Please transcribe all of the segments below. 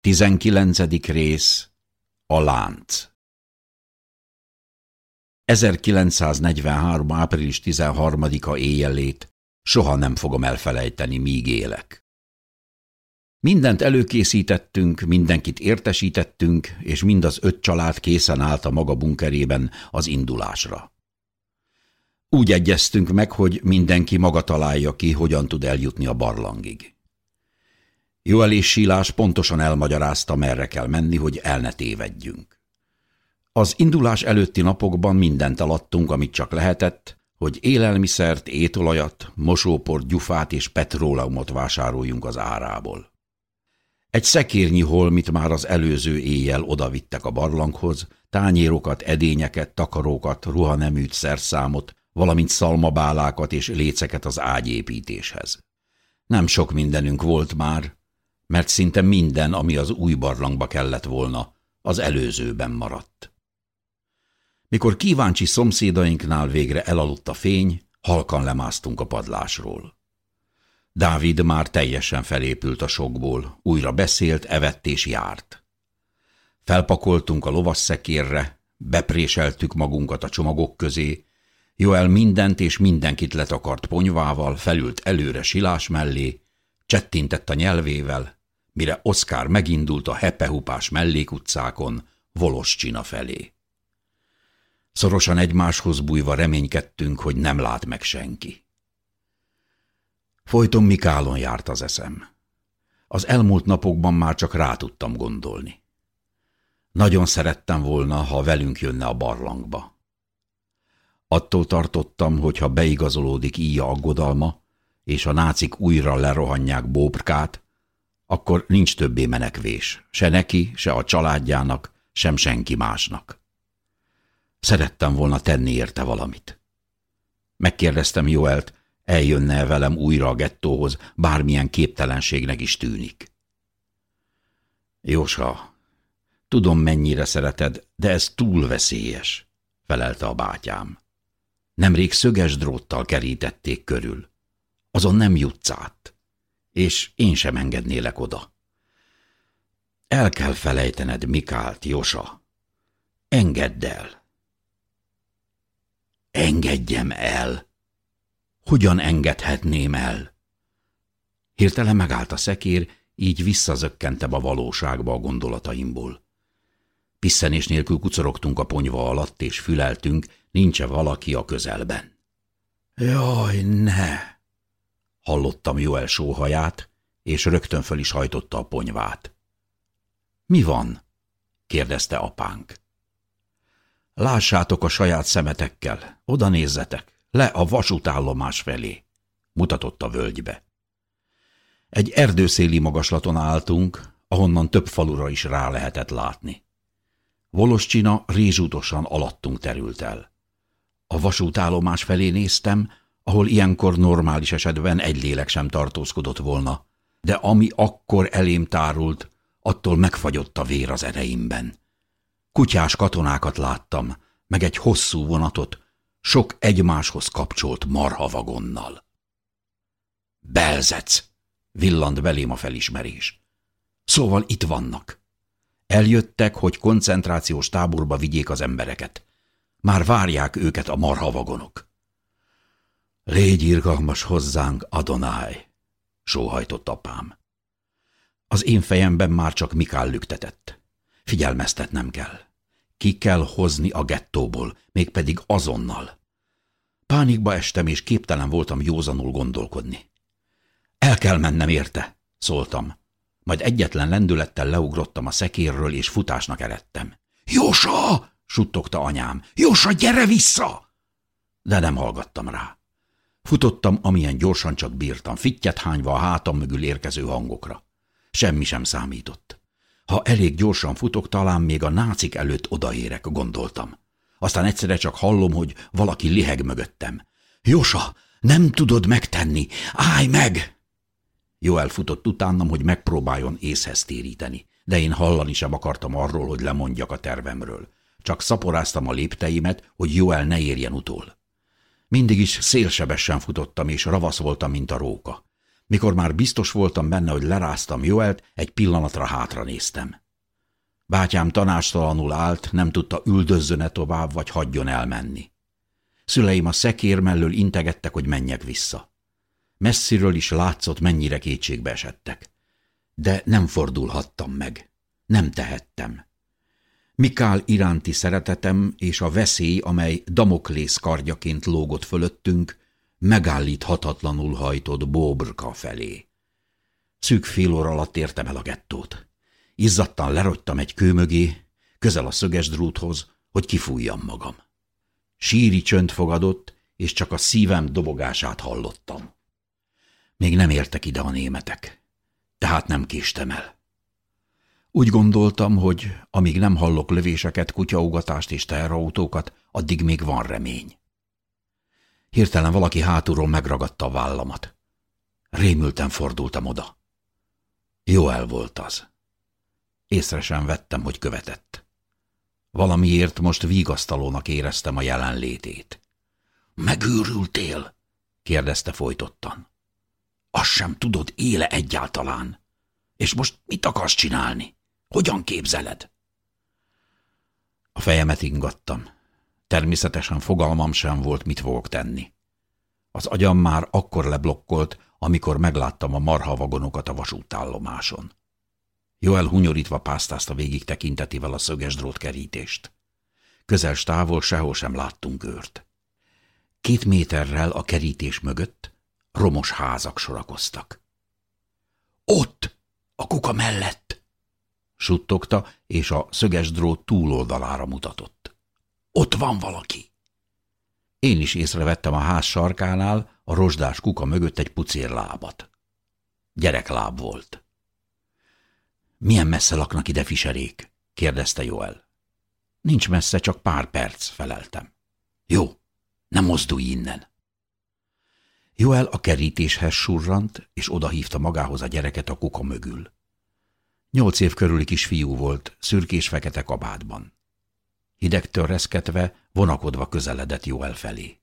Tizenkilencedik rész A lánc 1943. április 13-a éjjelét soha nem fogom elfelejteni, míg élek. Mindent előkészítettünk, mindenkit értesítettünk, és mind az öt család készen állt a maga bunkerében az indulásra. Úgy egyeztünk meg, hogy mindenki maga találja ki, hogyan tud eljutni a barlangig. Joel és Silás pontosan elmagyarázta, merre kell menni, hogy el ne tévedjünk. Az indulás előtti napokban mindent eladtunk, amit csak lehetett, hogy élelmiszert, étolajat, mosóport, gyufát és petróleumot vásároljunk az árából. Egy szekérnyi holmit már az előző éjjel odavittek a barlanghoz, tányérokat, edényeket, takarókat, ruhaneműt, szerszámot, valamint szalmabálákat és léceket az ágyépítéshez. Nem sok mindenünk volt már, mert szinte minden, ami az új barlangba kellett volna, az előzőben maradt. Mikor kíváncsi szomszédainknál végre elaludt a fény, halkan lemásztunk a padlásról. Dávid már teljesen felépült a sokból, újra beszélt, evett és járt. Felpakoltunk a lovasszekérre, bepréseltük magunkat a csomagok közé, Joel mindent és mindenkit letakart ponyvával, felült előre silás mellé, csettintett a nyelvével, mire Oszkár megindult a hepehupás mellékutcákon, Voloscsina felé. Szorosan egymáshoz bújva reménykedtünk, hogy nem lát meg senki. Folyton Mikálon járt az eszem. Az elmúlt napokban már csak rá tudtam gondolni. Nagyon szerettem volna, ha velünk jönne a barlangba. Attól tartottam, hogy ha beigazolódik íja aggodalma, és a nácik újra lerohanják Bóbrkát, akkor nincs többé menekvés, se neki, se a családjának, sem senki másnak. Szerettem volna tenni érte valamit. Megkérdeztem Joelt, eljönne -e velem újra a gettóhoz, bármilyen képtelenségnek is tűnik. Jósa, tudom mennyire szereted, de ez túl veszélyes, felelte a bátyám. Nemrég szöges dróttal kerítették körül. Azon nem jutsz át és én sem engednélek oda. El kell felejtened Mikált, Josa. Engedd el. Engedjem el. Hogyan engedhetném el? Hirtelen megállt a szekér, így visszazökkentem a valóságba a gondolataimból. Pisszenés nélkül kucorogtunk a ponyva alatt, és füleltünk, nincs -e valaki a közelben. Jaj, ne! Hallottam Joel sóhaját, és rögtön föl is hajtotta a ponyvát. Mi van? kérdezte apánk. Lássátok a saját szemetekkel, oda nézzetek, le a vasútállomás felé, mutatott a völgybe. Egy erdőszéli magaslaton álltunk, ahonnan több falura is rá lehetett látni. Voloscsina rézsútosan alattunk terült el. A vasútállomás felé néztem, ahol ilyenkor normális esetben egy lélek sem tartózkodott volna, de ami akkor elém tárult, attól megfagyott a vér az ereimben. Kutyás katonákat láttam, meg egy hosszú vonatot, sok egymáshoz kapcsolt marhavagonnal. Belzec! villant belém a felismerés. Szóval itt vannak. Eljöttek, hogy koncentrációs táborba vigyék az embereket. Már várják őket a marhavagonok. Légy irgalmas hozzánk, Adonáj, sóhajtott apám. Az én fejemben már csak Mikál lüktetett. Figyelmeztetnem kell. Ki kell hozni a gettóból, mégpedig azonnal. Pánikba estem, és képtelen voltam józanul gondolkodni. El kell mennem érte, szóltam. Majd egyetlen lendülettel leugrottam a szekérről, és futásnak eredtem. Jósa! suttogta anyám. Jósa, gyere vissza! De nem hallgattam rá. Futottam, amilyen gyorsan csak bírtam, fittyet hányva a hátam mögül érkező hangokra. Semmi sem számított. Ha elég gyorsan futok, talán még a nácik előtt odaérek, gondoltam. Aztán egyszerre csak hallom, hogy valaki liheg mögöttem. Josa, nem tudod megtenni! Állj meg! Jó elfutott utánam, hogy megpróbáljon észhez téríteni, de én hallani sem akartam arról, hogy lemondjak a tervemről. Csak szaporáztam a lépteimet, hogy Joel ne érjen utól. Mindig is szélsebesen futottam, és ravasz voltam, mint a róka. Mikor már biztos voltam benne, hogy leráztam Joelt, egy pillanatra hátra néztem. Bátyám tanástalanul állt, nem tudta üldözzön-e tovább, vagy hagyjon elmenni. Szüleim a szekér mellől integettek, hogy menjek vissza. Messziről is látszott, mennyire kétségbe esettek. De nem fordulhattam meg. Nem tehettem. Mikál iránti szeretetem és a veszély, amely Damoklész kardjaként lógott fölöttünk, megállíthatatlanul hajtott Bóbrka felé. Szűk fél óra alatt értem el a gettót. Izzadtan lerogytam egy kő mögé, közel a szöges dróthoz, hogy kifújjam magam. Síri csönd fogadott, és csak a szívem dobogását hallottam. Még nem értek ide a németek, tehát nem késtem el. Úgy gondoltam, hogy amíg nem hallok lövéseket, kutyaugatást és teherautókat, addig még van remény. Hirtelen valaki hátulról megragadta a vállamat. Rémülten fordultam oda. el volt az. Észre sem vettem, hogy követett. Valamiért most vigasztalónak éreztem a jelenlétét. Megőrültél? kérdezte folytottan. Azt sem tudod, éle egyáltalán. És most mit akarsz csinálni? Hogyan képzeled? A fejemet ingattam. Természetesen fogalmam sem volt, mit fogok tenni. Az agyam már akkor leblokkolt, amikor megláttam a marhavagonokat a vasútállomáson. Joel hunyorítva pásztázta végig tekintetével a szöges drótkerítést. Közel távol sehol sem láttunk őrt. Két méterrel a kerítés mögött romos házak sorakoztak. Ott, a kuka mellett! Suttogta, és a szöges drót túloldalára mutatott. Ott van valaki! Én is észrevettem a ház sarkánál a rozsdás kuka mögött egy pucér lábat. Gyerekláb volt. Milyen messze laknak ide fiserék? kérdezte Joel. Nincs messze, csak pár perc, feleltem. Jó, nem mozdulj innen. Joel a kerítéshez surrant, és odahívta magához a gyereket a kuka mögül. Nyolc év körüli kisfiú volt, szürkés-fekete kabátban. Hidegtől reszketve, vonakodva közeledett Joel felé.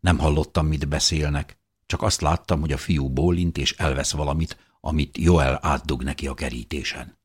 Nem hallottam, mit beszélnek, csak azt láttam, hogy a fiú bólint és elvesz valamit, amit Joel átdug neki a kerítésen.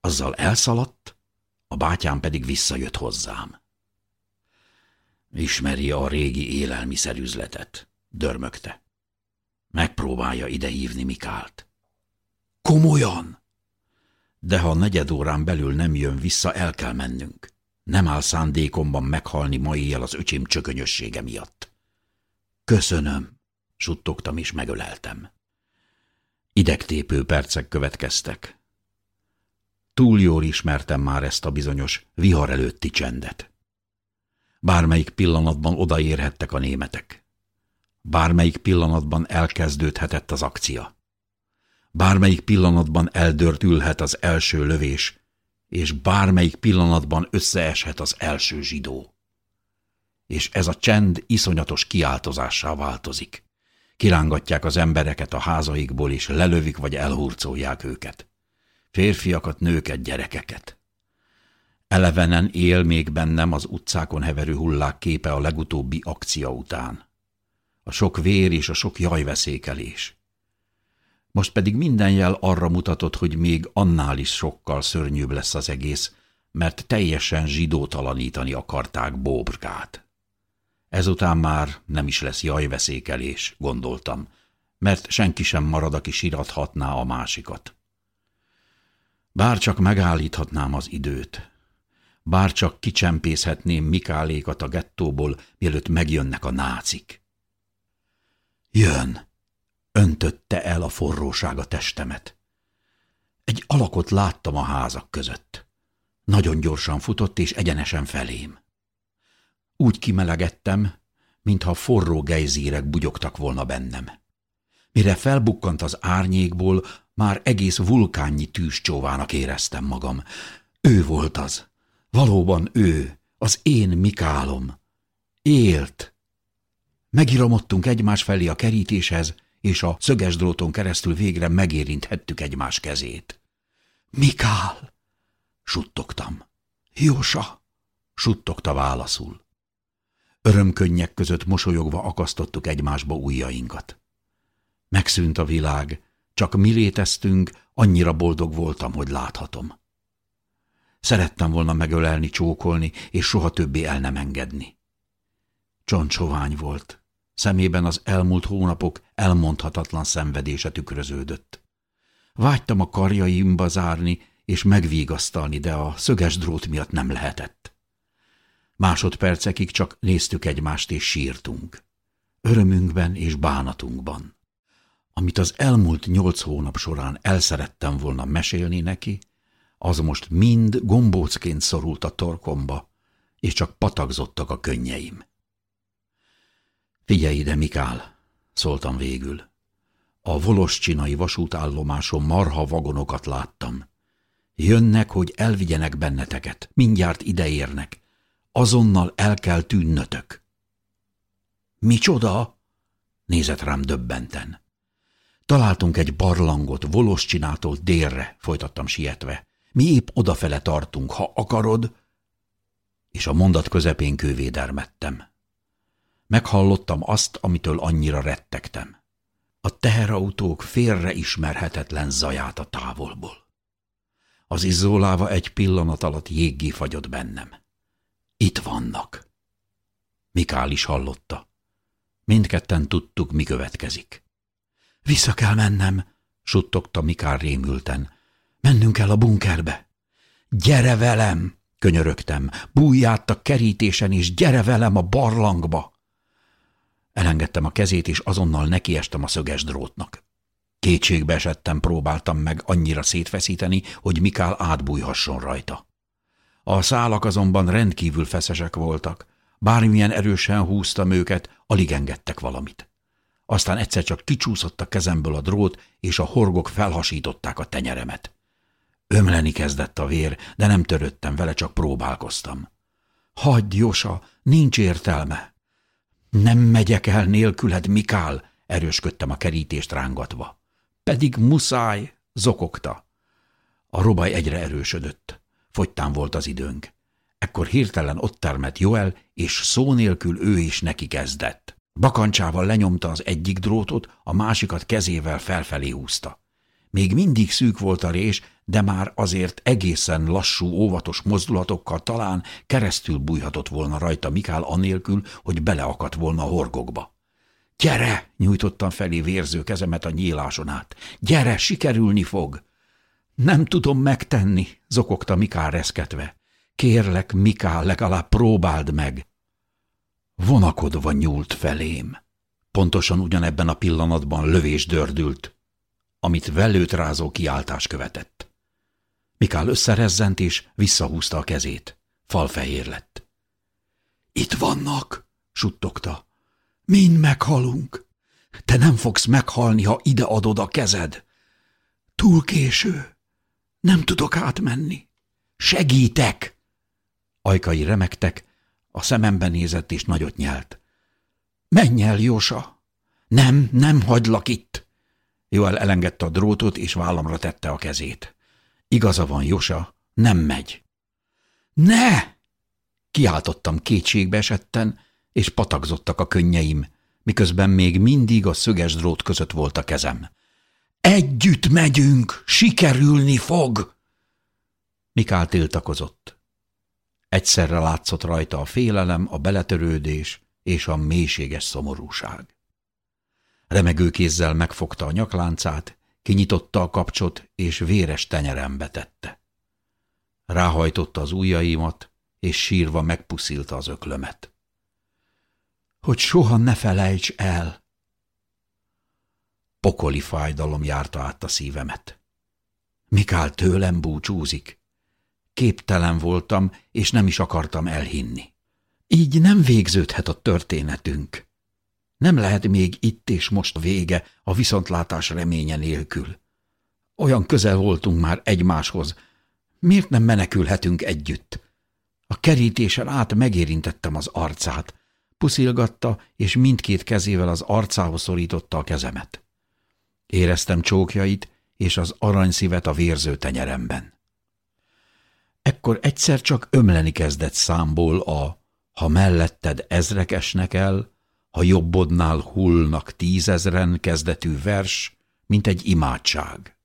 Azzal elszaladt, a bátyám pedig visszajött hozzám. Ismeri a régi élelmiszerüzletet, dörmögte. Megpróbálja ide hívni Mikált. Komolyan? De ha negyed órán belül nem jön vissza, el kell mennünk. Nem áll szándékomban meghalni ma éjjel az öcsém csökönyössége miatt. Köszönöm, suttogtam és megöleltem. Idegtépő percek következtek. Túl jól ismertem már ezt a bizonyos vihar előtti csendet. Bármelyik pillanatban odaérhettek a németek. Bármelyik pillanatban elkezdődhetett az akcia. Bármelyik pillanatban eldörtülhet az első lövés, és bármelyik pillanatban összeeshet az első zsidó. És ez a csend iszonyatos kiáltozássá változik. Kirángatják az embereket a házaikból, és lelövik vagy elhurcolják őket. Férfiakat, nőket, gyerekeket. Elevenen él még bennem az utcákon heverő hullák képe a legutóbbi akcia után. A sok vér és a sok jajveszékelés. Most pedig minden jel arra mutatott, hogy még annál is sokkal szörnyűbb lesz az egész, mert teljesen zsidótalanítani akarták Bóbrgát. Ezután már nem is lesz jajveszékelés, gondoltam, mert senki sem marad, aki sirathatná a másikat. Bár csak megállíthatnám az időt, bár csak kicsempészhetném Mikálékat a gettóból, mielőtt megjönnek a nácik. Jön! Öntötte el a forróság a testemet. Egy alakot láttam a házak között. Nagyon gyorsan futott és egyenesen felém. Úgy kimelegettem, mintha forró gejzírek bugyogtak volna bennem. Mire felbukkant az árnyékból, már egész vulkánnyi tűzcsóvának éreztem magam. Ő volt az. Valóban ő, az én Mikálom. Élt. Megiromodtunk egymás felé a kerítéshez, és a szöges dróton keresztül végre megérinthettük egymás kezét. Mikál! suttogtam. Jósa! suttogta válaszul. Örömkönnyek között mosolyogva akasztottuk egymásba ujjainkat. Megszűnt a világ, csak mi léteztünk, annyira boldog voltam, hogy láthatom. Szerettem volna megölelni, csókolni, és soha többé el nem engedni. Csoncsovány volt. Szemében az elmúlt hónapok elmondhatatlan szenvedése tükröződött. Vágytam a karjaimba zárni, és megvigasztalni, de a szöges drót miatt nem lehetett. Másodpercekig csak néztük egymást és sírtunk. Örömünkben és bánatunkban. Amit az elmúlt nyolc hónap során elszerettem volna mesélni neki, az most mind gombócként szorult a torkomba, és csak patagzottak a könnyeim. Figyelj ide, Mikál, szóltam végül. A voloscsinai vasútállomáson marha vagonokat láttam. Jönnek, hogy elvigyenek benneteket, mindjárt ideérnek. Azonnal el kell tűnnötök. Micsoda? Nézett rám döbbenten. Találtunk egy barlangot Voloscsinától délre, folytattam sietve. Mi épp odafele tartunk, ha akarod. És a mondat közepén kővédermettem. Meghallottam azt, amitől annyira rettegtem. A teherautók félre ismerhetetlen zaját a távolból. Az izzóláva egy pillanat alatt jéggé fagyott bennem. Itt vannak. Mikál is hallotta. Mindketten tudtuk, mi következik. Vissza kell mennem, suttogta Mikál rémülten. Mennünk kell a bunkerbe. Gyere velem, könyörögtem. Bújj át a kerítésen, és gyere velem a barlangba. Elengedtem a kezét, és azonnal nekiestem a szöges drótnak. Kétségbe esettem, próbáltam meg annyira szétfeszíteni, hogy Mikál átbújhasson rajta. A szálak azonban rendkívül feszesek voltak. Bármilyen erősen húztam őket, alig engedtek valamit. Aztán egyszer csak kicsúszott a kezemből a drót, és a horgok felhasították a tenyeremet. Ömleni kezdett a vér, de nem töröttem vele, csak próbálkoztam. Hagyj, Josa, nincs értelme. Nem megyek el nélküled, Mikál, erősködtem a kerítést rángatva. Pedig muszáj, zokogta. A robaj egyre erősödött. Fogytán volt az időnk. Ekkor hirtelen ott termett Joel, és szó nélkül ő is neki kezdett. Bakancsával lenyomta az egyik drótot, a másikat kezével felfelé húzta. Még mindig szűk volt a rés, de már azért egészen lassú, óvatos mozdulatokkal talán keresztül bújhatott volna rajta Mikál anélkül, hogy beleakadt volna a horgokba. – Gyere! – nyújtottam felé vérző kezemet a nyíláson át. – Gyere, sikerülni fog! – Nem tudom megtenni – zokogta Mikál reszketve. – Kérlek, Mikál, legalább próbáld meg! Vonakodva nyúlt felém. Pontosan ugyanebben a pillanatban lövés dördült, amit velőt rázó kiáltás követett. Mikál összerezzent és visszahúzta a kezét. Falfehér lett. Itt vannak, suttogta. Mind meghalunk. Te nem fogsz meghalni, ha ide adod a kezed. Túl késő. Nem tudok átmenni. Segítek! Ajkai remektek, a szemembe nézett és nagyot nyelt. Menj el, Jósa! Nem, nem hagylak itt! Joel elengedte a drótot, és vállamra tette a kezét. Igaza van, Josa, nem megy. Ne! Kiáltottam kétségbe esetten, és patagzottak a könnyeim, miközben még mindig a szöges drót között volt a kezem. Együtt megyünk, sikerülni fog! Mikál tiltakozott. Egyszerre látszott rajta a félelem, a beletörődés és a mélységes szomorúság. Remegő kézzel megfogta a nyakláncát, kinyitotta a kapcsot, és véres tenyerembe tette. Ráhajtotta az ujjaimat, és sírva megpuszilta az öklömet. Hogy soha ne felejts el! Pokoli fájdalom járta át a szívemet. Mikál tőlem búcsúzik. Képtelen voltam, és nem is akartam elhinni. Így nem végződhet a történetünk. Nem lehet még itt és most vége a viszontlátás reménye nélkül. Olyan közel voltunk már egymáshoz. Miért nem menekülhetünk együtt? A kerítésen át megérintettem az arcát. Puszilgatta, és mindkét kezével az arcához szorította a kezemet. Éreztem csókjait és az aranyszívet a vérző tenyeremben. Ekkor egyszer csak ömleni kezdett számból a ha melletted ezrek esnek el, ha jobbodnál hullnak tízezren kezdetű vers, mint egy imádság.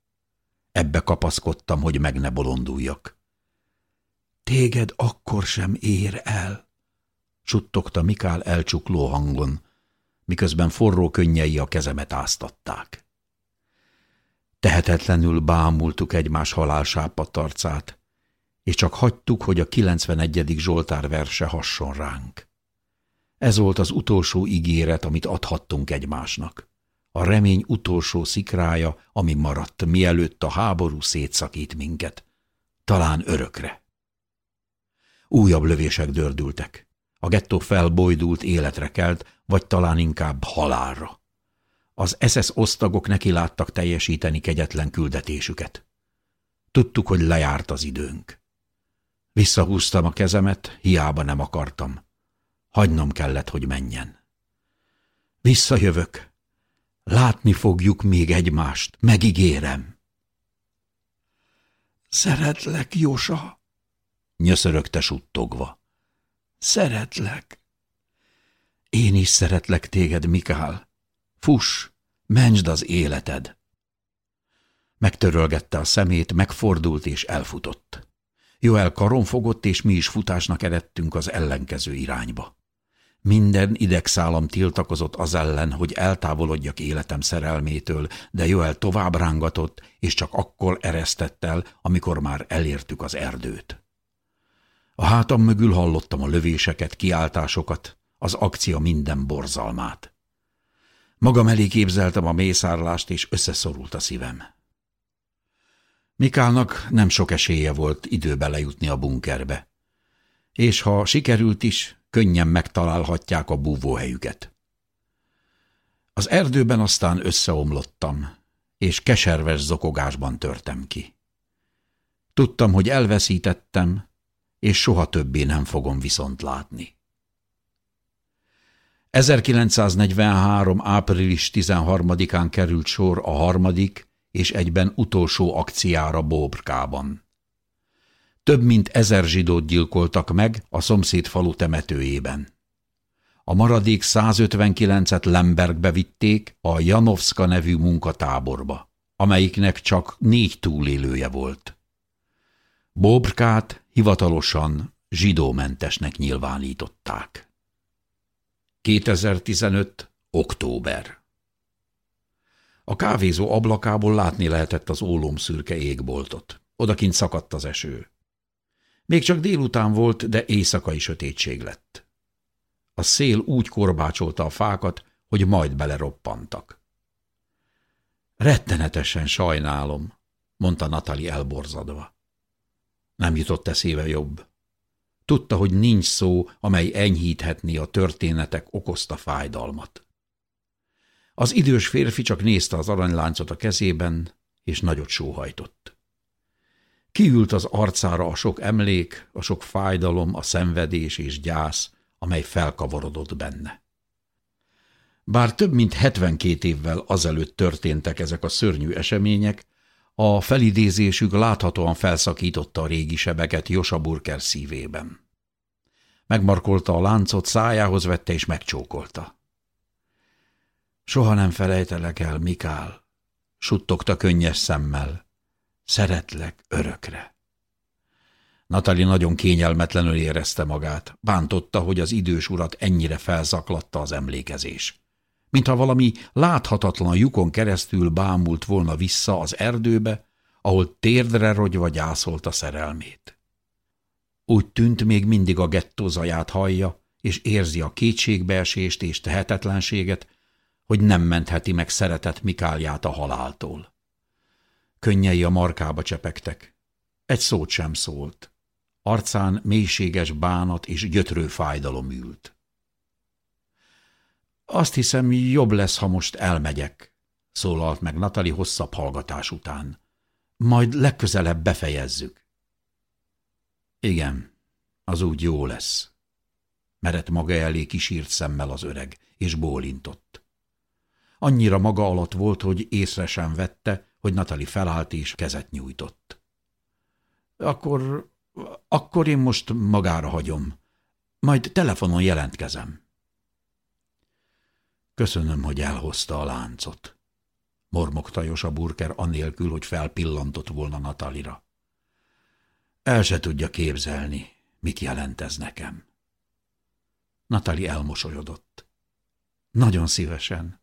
Ebbe kapaszkodtam, hogy meg ne bolonduljak. Téged akkor sem ér el, suttogta Mikál elcsukló hangon, miközben forró könnyei a kezemet áztatták. Tehetetlenül bámultuk egymás halálsápadt arcát, és csak hagytuk, hogy a 91. Zsoltár verse hasson ránk. Ez volt az utolsó ígéret, amit adhattunk egymásnak. A remény utolsó szikrája, ami maradt, mielőtt a háború szétszakít minket. Talán örökre. Újabb lövések dördültek. A gettó felbojdult, életre kelt, vagy talán inkább halálra. Az SS osztagok nekiláttak teljesíteni kegyetlen küldetésüket. Tudtuk, hogy lejárt az időnk. Visszahúztam a kezemet, hiába nem akartam. Hagynom kellett, hogy menjen. Visszajövök. Látni fogjuk még egymást, megígérem. Szeretlek, Jósa, nyöszörögte suttogva. Szeretlek. Én is szeretlek téged, Mikál. Fuss, mentsd az életed. Megtörölgette a szemét, megfordult és elfutott. Joel karon fogott, és mi is futásnak eredtünk az ellenkező irányba. Minden idegszálam tiltakozott az ellen, hogy eltávolodjak életem szerelmétől, de Joel tovább rángatott, és csak akkor eresztett el, amikor már elértük az erdőt. A hátam mögül hallottam a lövéseket, kiáltásokat, az akcia minden borzalmát. Magam elé képzeltem a mészárlást, és összeszorult a szívem. Mikálnak nem sok esélye volt időbe lejutni a bunkerbe. És ha sikerült is, könnyen megtalálhatják a búvóhelyüket. Az erdőben aztán összeomlottam, és keserves zokogásban törtem ki. Tudtam, hogy elveszítettem, és soha többé nem fogom viszont látni. 1943. április 13-án került sor a harmadik és egyben utolsó akciára Bóbrkában. Több mint ezer zsidót gyilkoltak meg a szomszéd falu temetőjében. A maradék 159-et Lembergbe vitték a Janovska nevű munkatáborba, amelyiknek csak négy túlélője volt. Bobrkát hivatalosan zsidómentesnek nyilvánították. 2015. október A kávézó ablakából látni lehetett az ólomszürke égboltot. Odakint szakadt az eső. Még csak délután volt, de éjszakai sötétség lett. A szél úgy korbácsolta a fákat, hogy majd beleroppantak. Rettenetesen sajnálom, mondta Natali elborzadva. Nem jutott eszébe jobb. Tudta, hogy nincs szó, amely enyhíthetné a történetek okozta fájdalmat. Az idős férfi csak nézte az aranyláncot a kezében, és nagyot sóhajtott. Kiült az arcára a sok emlék, a sok fájdalom, a szenvedés és gyász, amely felkavarodott benne. Bár több mint 72 évvel azelőtt történtek ezek a szörnyű események, a felidézésük láthatóan felszakította a régi sebeket Josa Burker szívében. Megmarkolta a láncot, szájához vette és megcsókolta. Soha nem felejtelek el, Mikál, suttogta könnyes szemmel. Szeretlek örökre. Natali nagyon kényelmetlenül érezte magát, bántotta, hogy az idős urat ennyire felzaklatta az emlékezés mintha valami láthatatlan lyukon keresztül bámult volna vissza az erdőbe, ahol térdre rogyva gyászolta szerelmét. Úgy tűnt még mindig a gettó zaját hallja, és érzi a kétségbeesést és tehetetlenséget, hogy nem mentheti meg szeretett Mikálját a haláltól. Könnyei a markába csepegtek. Egy szót sem szólt. Arcán mélységes bánat és gyötrő fájdalom ült. Azt hiszem, jobb lesz, ha most elmegyek, szólalt meg Natali hosszabb hallgatás után. Majd legközelebb befejezzük. Igen, az úgy jó lesz. Merett maga elé kisírt szemmel az öreg, és bólintott. Annyira maga alatt volt, hogy észre sem vette, hogy Natali felállt és kezet nyújtott. Akkor, akkor én most magára hagyom. Majd telefonon jelentkezem. Köszönöm, hogy elhozta a láncot. Mormogta a Burker anélkül, hogy felpillantott volna Natalira. El se tudja képzelni, mit jelent ez nekem. Natali elmosolyodott. Nagyon szívesen.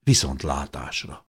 Viszont látásra.